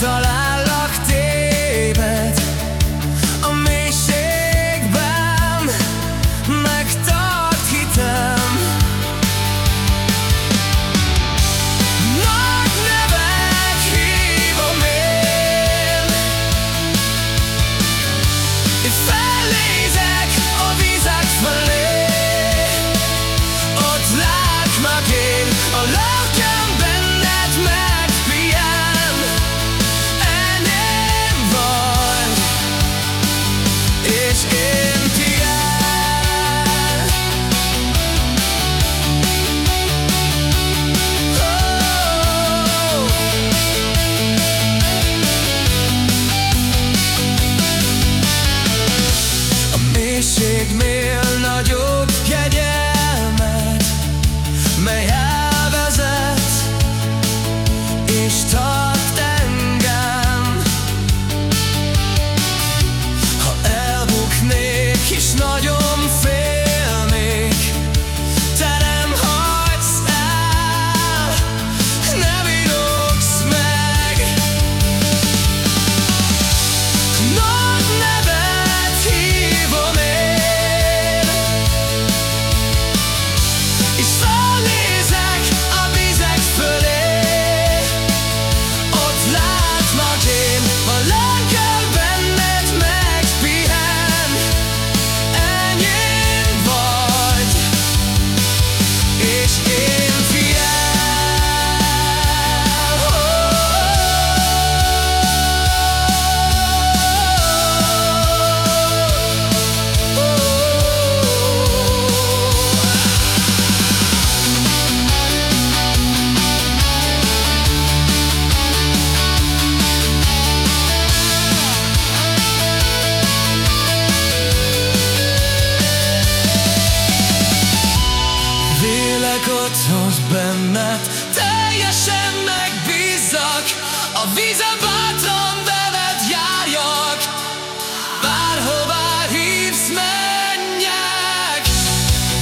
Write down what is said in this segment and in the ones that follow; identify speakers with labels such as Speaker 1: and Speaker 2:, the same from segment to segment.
Speaker 1: dans la made me. benned Teljesen megbízzak A vízen bátran veled járjak. Bárhová hívsz, menjek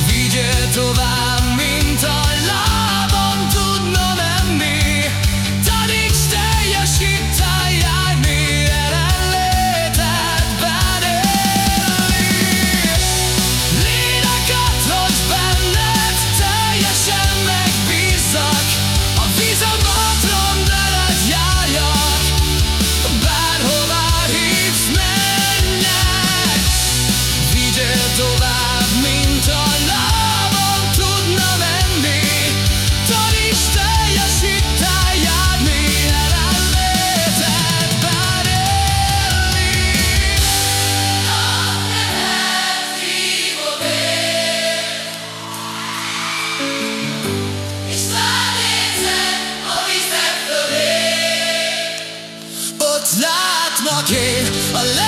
Speaker 1: Vigyél tovább. látnak én a le-